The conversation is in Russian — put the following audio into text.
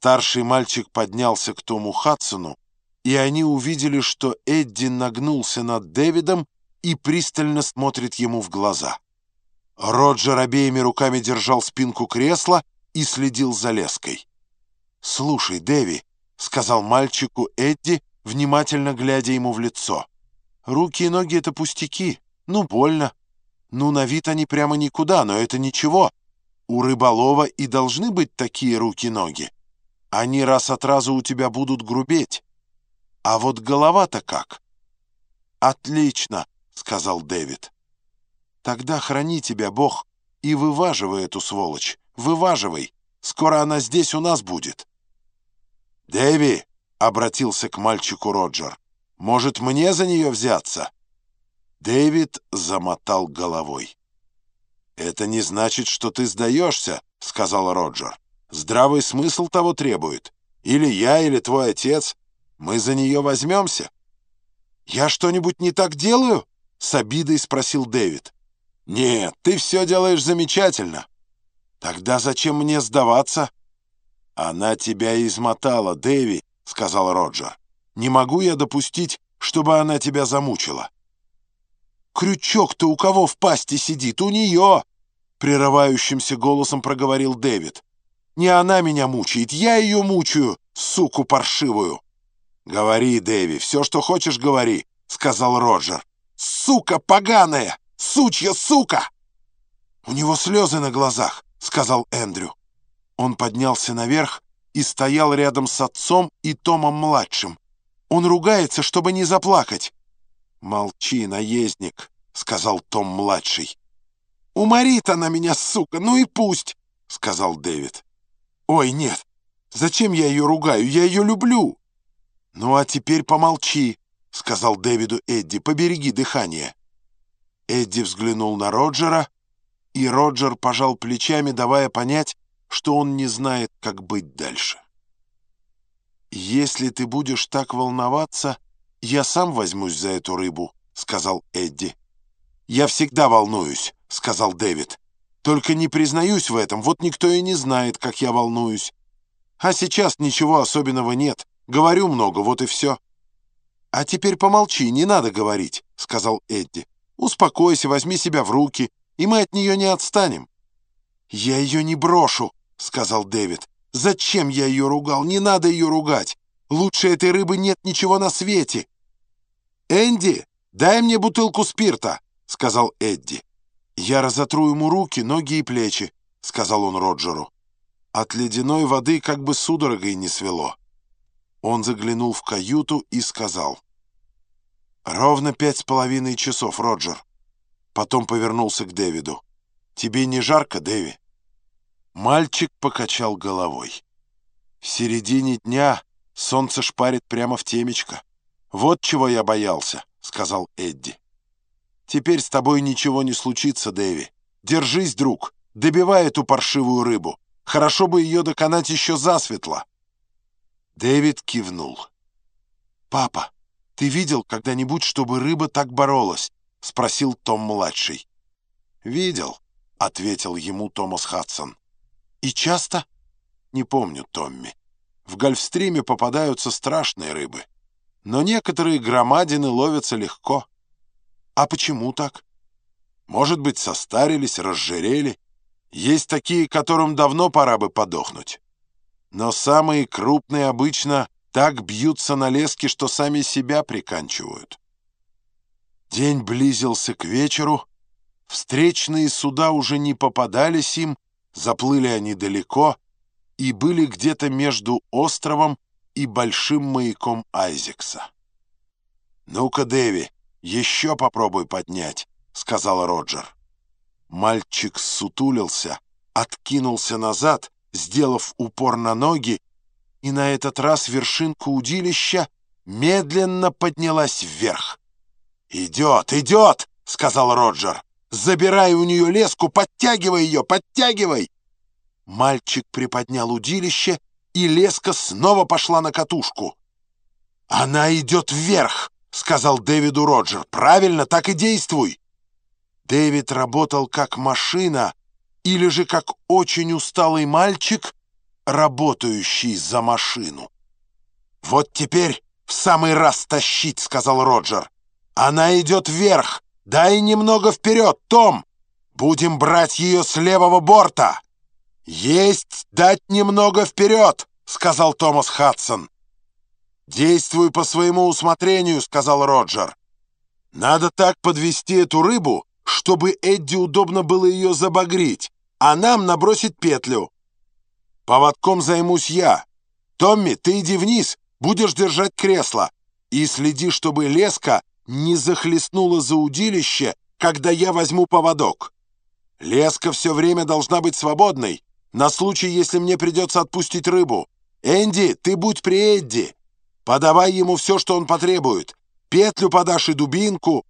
Старший мальчик поднялся к Тому Хадсону, и они увидели, что Эдди нагнулся над Дэвидом и пристально смотрит ему в глаза. Роджер обеими руками держал спинку кресла и следил за леской. «Слушай, Дэви», — сказал мальчику Эдди, внимательно глядя ему в лицо, — «руки и ноги — это пустяки, ну, больно. Ну, на вид они прямо никуда, но это ничего. У рыболова и должны быть такие руки-ноги. Они раз от раза у тебя будут грубеть. А вот голова-то как? Отлично, сказал Дэвид. Тогда храни тебя Бог и вываживай эту сволочь. Вываживай. Скоро она здесь у нас будет. Дэви, обратился к мальчику Роджер, может, мне за нее взяться? Дэвид замотал головой. «Это не значит, что ты сдаешься», — сказал Роджер. Здравый смысл того требует. Или я, или твой отец. Мы за нее возьмемся». «Я что-нибудь не так делаю?» — с обидой спросил Дэвид. «Нет, ты все делаешь замечательно». «Тогда зачем мне сдаваться?» «Она тебя измотала, Дэви», — сказал Роджер. «Не могу я допустить, чтобы она тебя замучила». «Крючок-то у кого в пасти сидит? У нее!» — прерывающимся голосом проговорил Дэвид. Не она меня мучает, я ее мучаю, суку паршивую. Говори, Дэви, все, что хочешь, говори, сказал Роджер. Сука поганая! Сучья сука! У него слезы на глазах, сказал Эндрю. Он поднялся наверх и стоял рядом с отцом и Томом-младшим. Он ругается, чтобы не заплакать. «Молчи, наездник», — сказал Том-младший. «Уморит она меня, сука, ну и пусть», — сказал Дэвид. «Ой, нет! Зачем я ее ругаю? Я ее люблю!» «Ну, а теперь помолчи», — сказал Дэвиду Эдди. «Побереги дыхание». Эдди взглянул на Роджера, и Роджер пожал плечами, давая понять, что он не знает, как быть дальше. «Если ты будешь так волноваться, я сам возьмусь за эту рыбу», — сказал Эдди. «Я всегда волнуюсь», — сказал Дэвид. Только не признаюсь в этом, вот никто и не знает, как я волнуюсь. А сейчас ничего особенного нет. Говорю много, вот и все. «А теперь помолчи, не надо говорить», — сказал Эдди. «Успокойся, возьми себя в руки, и мы от нее не отстанем». «Я ее не брошу», — сказал Дэвид. «Зачем я ее ругал? Не надо ее ругать. Лучше этой рыбы нет ничего на свете». «Энди, дай мне бутылку спирта», — сказал Эдди. «Я разотру ему руки, ноги и плечи», — сказал он Роджеру. От ледяной воды как бы судорогой не свело. Он заглянул в каюту и сказал. «Ровно пять с половиной часов, Роджер». Потом повернулся к Дэвиду. «Тебе не жарко, Дэви?» Мальчик покачал головой. «В середине дня солнце шпарит прямо в темечко. Вот чего я боялся», — сказал Эдди. Теперь с тобой ничего не случится, Дэви. Держись, друг, добивай эту паршивую рыбу. Хорошо бы ее доконать еще засветло. Дэвид кивнул. «Папа, ты видел когда-нибудь, чтобы рыба так боролась?» — спросил Том-младший. «Видел», — ответил ему Томас Хадсон. «И часто?» «Не помню, Томми. В Гольфстриме попадаются страшные рыбы. Но некоторые громадины ловятся легко». А почему так? Может быть, состарились, разжирели. Есть такие, которым давно пора бы подохнуть. Но самые крупные обычно так бьются на леске, что сами себя приканчивают. День близился к вечеру. Встречные суда уже не попадались им, заплыли они далеко и были где-то между островом и большим маяком Айзекса. «Ну-ка, Дэви, «Еще попробуй поднять», — сказал Роджер. Мальчик сутулился, откинулся назад, сделав упор на ноги, и на этот раз вершинка удилища медленно поднялась вверх. «Идет, идет!» — сказал Роджер. «Забирай у нее леску, подтягивай ее, подтягивай!» Мальчик приподнял удилище, и леска снова пошла на катушку. «Она идет вверх!» — сказал Дэвиду Роджер. «Правильно, так и действуй!» Дэвид работал как машина или же как очень усталый мальчик, работающий за машину. «Вот теперь в самый раз тащить», — сказал Роджер. «Она идет вверх. Дай немного вперед, Том. Будем брать ее с левого борта». «Есть дать немного вперед», — сказал Томас Хадсон. «Действуй по своему усмотрению», — сказал Роджер. «Надо так подвести эту рыбу, чтобы Эдди удобно было ее забагрить, а нам набросить петлю. Поводком займусь я. Томми, ты иди вниз, будешь держать кресло. И следи, чтобы леска не захлестнула за удилище, когда я возьму поводок. Леска все время должна быть свободной, на случай, если мне придется отпустить рыбу. Энди, ты будь при Эдди. Подавай ему все, что он потребует. Петлю подашь и дубинку,